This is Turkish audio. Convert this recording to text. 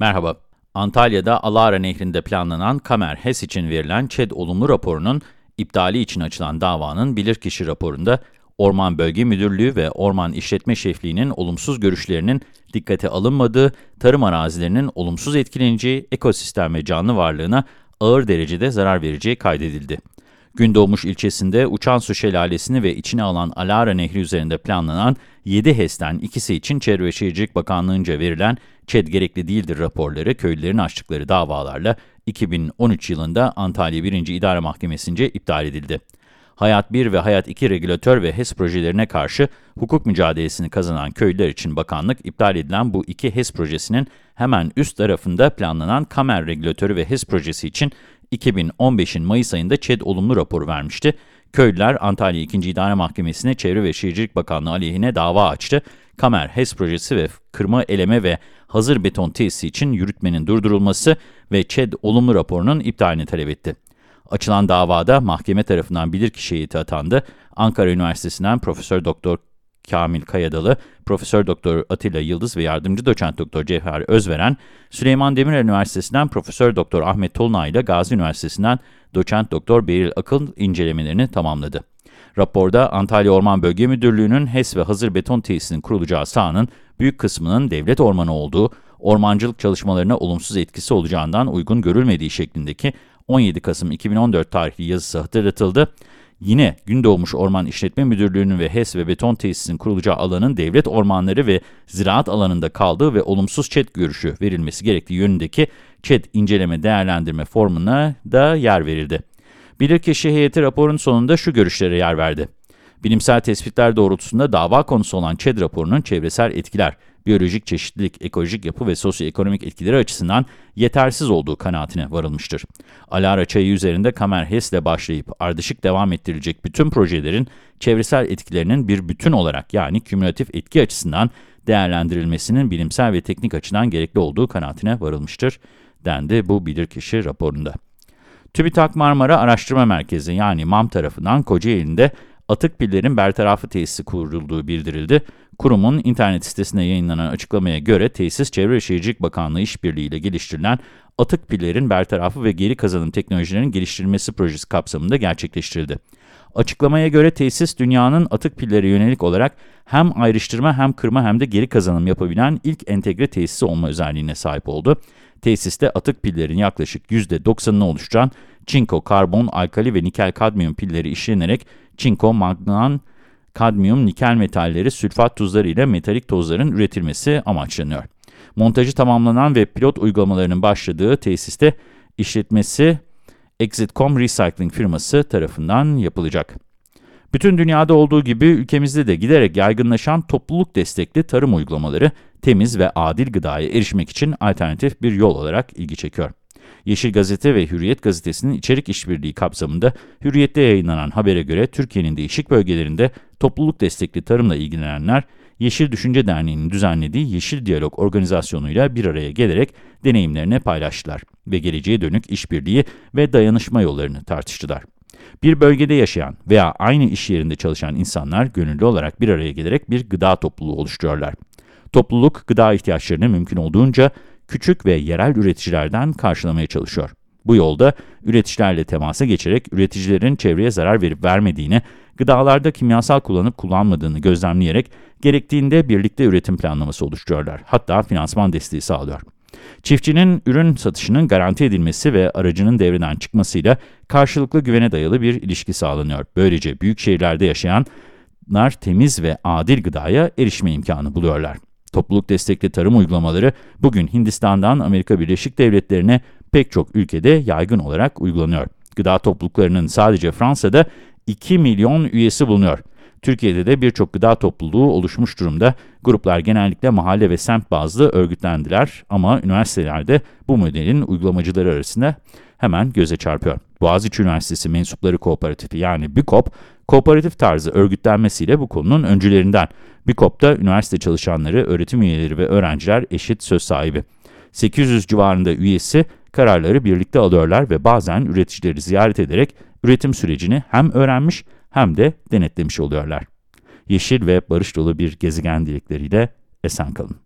Merhaba. Antalya'da Alara Nehri'nde planlanan Kamer HES için verilen ÇED olumlu raporunun iptali için açılan davanın bilirkişi raporunda Orman Bölge Müdürlüğü ve Orman İşletme Şefliği'nin olumsuz görüşlerinin dikkate alınmadığı, tarım arazilerinin olumsuz etkileneceği, ekosistem ve canlı varlığına ağır derecede zarar vereceği kaydedildi. Gündoğmuş ilçesinde Uçan Su Şelalesi'ni ve içine alan Alara Nehri üzerinde planlanan 7 HES'ten ikisi için Çevre ve Şehircilik Bakanlığı'nca verilen ÇED gerekli değildir raporları köylülerin açtıkları davalarla 2013 yılında Antalya 1. İdare Mahkemesi'nce iptal edildi. Hayat 1 ve Hayat 2 regülatör ve HES projelerine karşı hukuk mücadelesini kazanan köylüler için bakanlık iptal edilen bu iki HES projesinin hemen üst tarafında planlanan Kamer regülatörü ve HES projesi için 2015'in Mayıs ayında ÇED olumlu raporu vermişti. Köylüler Antalya 2. İdare Mahkemesi'ne Çevre ve Şehircilik Bakanlığı aleyhine dava açtı. Kamer HES projesi ve kırma eleme ve hazır beton tesisi için yürütmenin durdurulması ve ÇED olumlu raporunun iptalini talep etti. Açılan davada mahkeme tarafından bilirkişi heyeti atandı. Ankara Üniversitesi'nden Profesör Doktor Kamil Kayadalı, Profesör Doktor Atilla Yıldız ve Yardımcı Doçent Doktor Cevher Özveren, Süleyman Demirel Üniversitesi'nden Profesör Doktor Ahmet Tolunay ile Gazi Üniversitesi'nden Doçent Doktor Beril Akıl incelemelerini tamamladı. Raporda Antalya Orman Bölge Müdürlüğü'nün HES ve hazır beton tesisinin kurulacağı sahanın büyük kısmının devlet ormanı olduğu, ormancılık çalışmalarına olumsuz etkisi olacağından uygun görülmediği şeklindeki 17 Kasım 2014 tarihli yazısı hatırlatıldı. Yine Gündoğmuş Orman İşletme Müdürlüğü'nün ve HES ve beton tesisinin kurulacağı alanın devlet ormanları ve ziraat alanında kaldığı ve olumsuz ÇED görüşü verilmesi gerektiği yönündeki ÇED inceleme değerlendirme formuna da yer verildi. Bilirkişi heyeti raporun sonunda şu görüşlere yer verdi. Bilimsel tespitler doğrultusunda dava konusu olan ÇED raporunun çevresel etkiler, biyolojik çeşitlilik, ekolojik yapı ve sosyoekonomik etkileri açısından yetersiz olduğu kanaatine varılmıştır. Alara çayı üzerinde Kamer HES ile başlayıp ardışık devam ettirilecek bütün projelerin çevresel etkilerinin bir bütün olarak yani kümülatif etki açısından değerlendirilmesinin bilimsel ve teknik açıdan gerekli olduğu kanaatine varılmıştır, dendi bu bilirkişi raporunda. TÜBİTAK Marmara Araştırma Merkezi yani MAM tarafından Kocaeli'nde atık pillerin bertarafı tesisi kurulduğu bildirildi. Kurumun internet sitesinde yayınlanan açıklamaya göre tesis Çevre ve Şehircilik Bakanlığı işbirliğiyle geliştirilen atık pillerin bertarafı ve geri kazanım teknolojilerinin geliştirilmesi projesi kapsamında gerçekleştirildi. Açıklamaya göre tesis dünyanın atık pilleri yönelik olarak hem ayrıştırma hem kırma hem de geri kazanım yapabilen ilk entegre tesisi olma özelliğine sahip oldu. Tesiste atık pillerin yaklaşık %90'ını oluşturan çinko, karbon, alkali ve nikel kadmiyum pilleri işlenerek çinko, magnan, kadmiyum, nikel metalleri, sülfat tuzları ile metalik tozların üretilmesi amaçlanıyor. Montajı tamamlanan ve pilot uygulamalarının başladığı tesiste işletmesi Exitcom Recycling firması tarafından yapılacak. Bütün dünyada olduğu gibi ülkemizde de giderek yaygınlaşan topluluk destekli tarım uygulamaları temiz ve adil gıdaya erişmek için alternatif bir yol olarak ilgi çekiyor. Yeşil Gazete ve Hürriyet Gazetesi'nin içerik işbirliği kapsamında Hürriyet'te yayınlanan habere göre Türkiye'nin değişik bölgelerinde topluluk destekli tarımla ilgilenenler, Yeşil Düşünce Derneği'nin düzenlediği Yeşil Diyalog organizasyonuyla bir araya gelerek deneyimlerini paylaştılar ve geleceğe dönük işbirliği ve dayanışma yollarını tartıştılar. Bir bölgede yaşayan veya aynı iş yerinde çalışan insanlar gönüllü olarak bir araya gelerek bir gıda topluluğu oluşturuyorlar. Topluluk gıda ihtiyaçlarını mümkün olduğunca küçük ve yerel üreticilerden karşılamaya çalışıyor. Bu yolda üreticilerle temasa geçerek üreticilerin çevreye zarar verip vermediğini, gıdalarda kimyasal kullanıp kullanmadığını gözlemleyerek gerektiğinde birlikte üretim planlaması oluşturuyorlar. Hatta finansman desteği sağlıyor. Çiftçinin ürün satışının garanti edilmesi ve aracının devreden çıkmasıyla karşılıklı güvene dayalı bir ilişki sağlanıyor. Böylece büyük şehirlerde yaşayanlar temiz ve adil gıdaya erişme imkanı buluyorlar. Topluluk destekli tarım uygulamaları bugün Hindistan'dan Amerika Birleşik Devletleri'ne pek çok ülkede yaygın olarak uygulanıyor. Gıda topluluklarının sadece Fransa'da 2 milyon üyesi bulunuyor. Türkiye'de de birçok gıda topluluğu oluşmuş durumda. Gruplar genellikle mahalle ve semt bazlı örgütlendiler ama üniversitelerde bu modelin uygulamacıları arasında hemen göze çarpıyor. Boğaziçi Üniversitesi Mensupları Kooperatifi yani BİKOP, kooperatif tarzı örgütlenmesiyle bu konunun öncülerinden. BİKOP'ta üniversite çalışanları, öğretim üyeleri ve öğrenciler eşit söz sahibi. 800 civarında üyesi kararları birlikte alıyorlar ve bazen üreticileri ziyaret ederek üretim sürecini hem öğrenmiş hem de denetlemiş oluyorlar. Yeşil ve barış dolu bir gezegen dilekleriyle esen kalın.